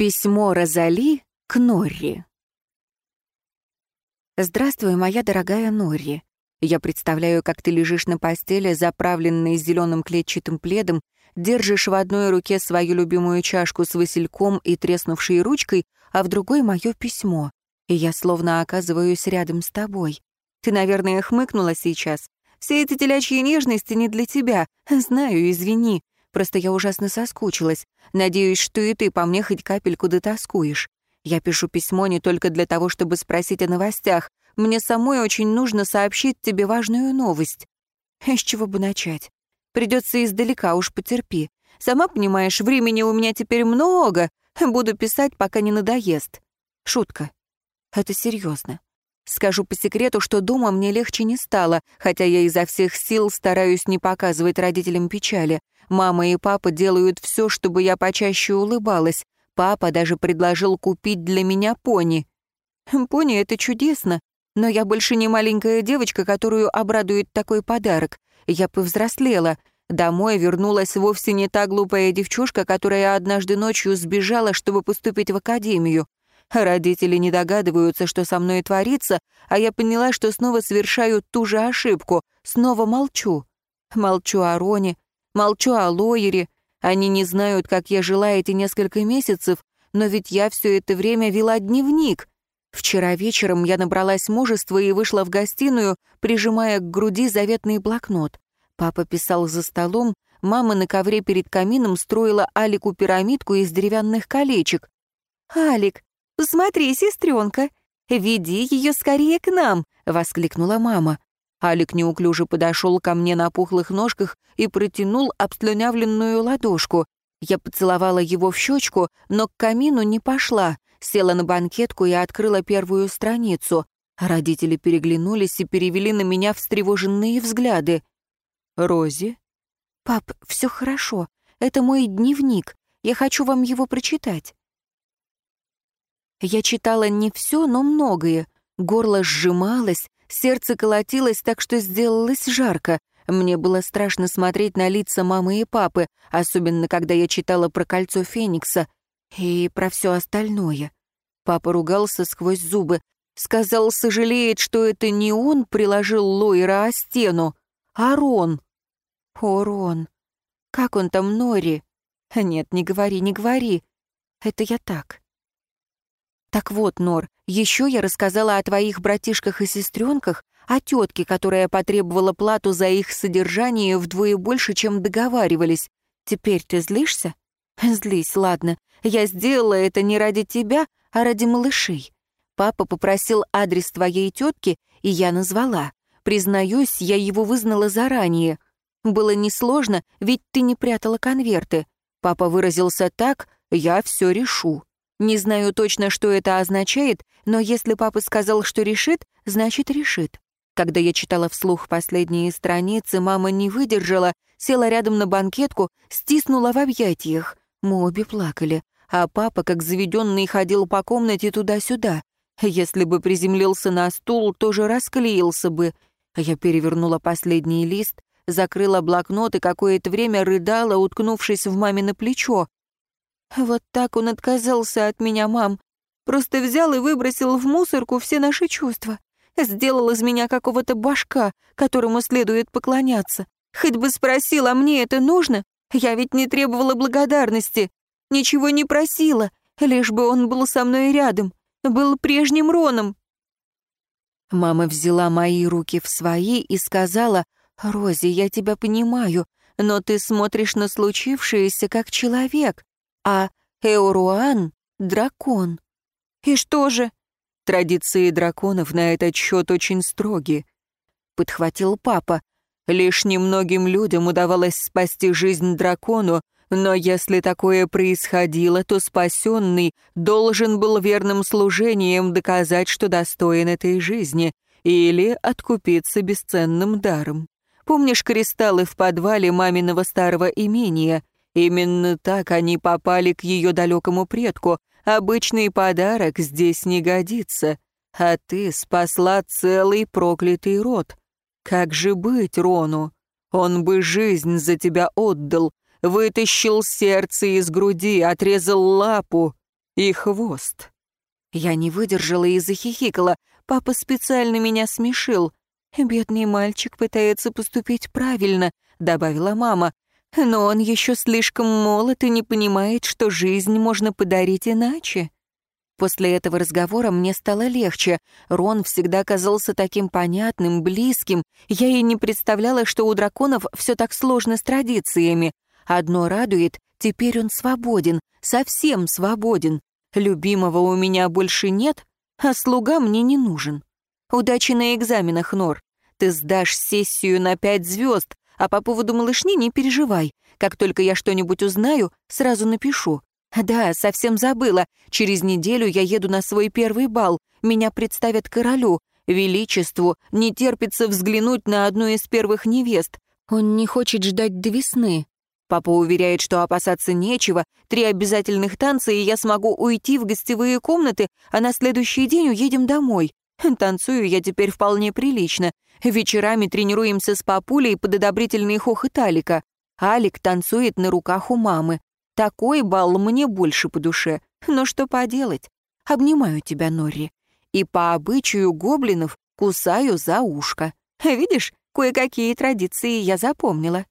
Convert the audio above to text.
Письмо Розали к Норри. «Здравствуй, моя дорогая Норри. Я представляю, как ты лежишь на постели, заправленной зеленым клетчатым пледом, держишь в одной руке свою любимую чашку с васильком и треснувшей ручкой, а в другой — мое письмо. И я словно оказываюсь рядом с тобой. Ты, наверное, хмыкнула сейчас. Все эти телячьи нежности не для тебя. Знаю, извини. Просто я ужасно соскучилась. Надеюсь, что и ты по мне хоть капельку дотаскуешь. Я пишу письмо не только для того, чтобы спросить о новостях. Мне самой очень нужно сообщить тебе важную новость. С чего бы начать? Придется издалека, уж потерпи. Сама понимаешь, времени у меня теперь много. Буду писать, пока не надоест. Шутка. Это серьезно. Скажу по секрету, что дома мне легче не стало, хотя я изо всех сил стараюсь не показывать родителям печали. Мама и папа делают все, чтобы я почаще улыбалась. Папа даже предложил купить для меня пони. Пони — это чудесно, но я больше не маленькая девочка, которую обрадует такой подарок. Я повзрослела. Домой вернулась вовсе не та глупая девчушка, которая однажды ночью сбежала, чтобы поступить в академию. Родители не догадываются, что со мной творится, а я поняла, что снова совершаю ту же ошибку, снова молчу. Молчу о Роне, Молчу о лоере. Они не знают, как я жила эти несколько месяцев, но ведь я все это время вела дневник. Вчера вечером я набралась мужества и вышла в гостиную, прижимая к груди заветный блокнот. Папа писал за столом, мама на ковре перед камином строила Алику пирамидку из деревянных колечек. «Алик, посмотри, сестренка, веди ее скорее к нам!» — воскликнула мама. Алик неуклюже подошел ко мне на пухлых ножках и протянул обслюнявленную ладошку. Я поцеловала его в щечку, но к камину не пошла, села на банкетку и открыла первую страницу. Родители переглянулись и перевели на меня встревоженные взгляды. «Рози?» «Пап, все хорошо. Это мой дневник. Я хочу вам его прочитать». Я читала не все, но многое. Горло сжималось, Сердце колотилось так, что сделалось жарко. Мне было страшно смотреть на лица мамы и папы, особенно когда я читала про кольцо Феникса и про все остальное. Папа ругался сквозь зубы, сказал, сожалеет, что это не он приложил Лойера о стену, а Рон. О, Рон. Как он там, Нори? Нет, не говори, не говори. Это я так. Так вот, Нор, еще я рассказала о твоих братишках и сестренках, о тетке, которая потребовала плату за их содержание вдвое больше, чем договаривались. Теперь ты злишься? Злись, ладно. Я сделала это не ради тебя, а ради малышей. Папа попросил адрес твоей тетки, и я назвала. Признаюсь, я его вызнала заранее. Было несложно, ведь ты не прятала конверты. Папа выразился так, я все решу. Не знаю точно, что это означает, но если папа сказал, что решит, значит решит. Когда я читала вслух последние страницы, мама не выдержала, села рядом на банкетку, стиснула в объятиях. Мы обе плакали, а папа, как заведенный, ходил по комнате туда-сюда. Если бы приземлился на стул, тоже расклеился бы. Я перевернула последний лист, закрыла блокнот и какое-то время рыдала, уткнувшись в мамино плечо. Вот так он отказался от меня, мам. Просто взял и выбросил в мусорку все наши чувства. Сделал из меня какого-то башка, которому следует поклоняться. Хоть бы спросил, а мне это нужно? Я ведь не требовала благодарности. Ничего не просила, лишь бы он был со мной рядом. Был прежним Роном. Мама взяла мои руки в свои и сказала, «Рози, я тебя понимаю, но ты смотришь на случившееся как человек а Эуруан — дракон. И что же? Традиции драконов на этот счет очень строги. Подхватил папа. Лишь немногим людям удавалось спасти жизнь дракону, но если такое происходило, то спасенный должен был верным служением доказать, что достоин этой жизни, или откупиться бесценным даром. Помнишь кристаллы в подвале маминого старого имения? Именно так они попали к ее далекому предку. Обычный подарок здесь не годится. А ты спасла целый проклятый род. Как же быть Рону? Он бы жизнь за тебя отдал, вытащил сердце из груди, отрезал лапу. и хвост». Я не выдержала и захихикала. Папа специально меня смешил. «Бедный мальчик пытается поступить правильно», — добавила мама. «Но он еще слишком молод и не понимает, что жизнь можно подарить иначе». После этого разговора мне стало легче. Рон всегда казался таким понятным, близким. Я и не представляла, что у драконов все так сложно с традициями. Одно радует, теперь он свободен, совсем свободен. Любимого у меня больше нет, а слуга мне не нужен. Удачи на экзаменах, Нор. Ты сдашь сессию на пять звезд, а по поводу малышни не переживай. Как только я что-нибудь узнаю, сразу напишу. «Да, совсем забыла. Через неделю я еду на свой первый бал. Меня представят королю. Величеству не терпится взглянуть на одну из первых невест. Он не хочет ждать до весны. Папа уверяет, что опасаться нечего. Три обязательных танца, и я смогу уйти в гостевые комнаты, а на следующий день уедем домой. Танцую я теперь вполне прилично. Вечерами тренируемся с папулей под одобрительный хохот Алика. Алик танцует на руках у мамы. Такой бал мне больше по душе. Но что поделать? Обнимаю тебя, Норри. И по обычаю гоблинов кусаю за ушко. Видишь, кое-какие традиции я запомнила.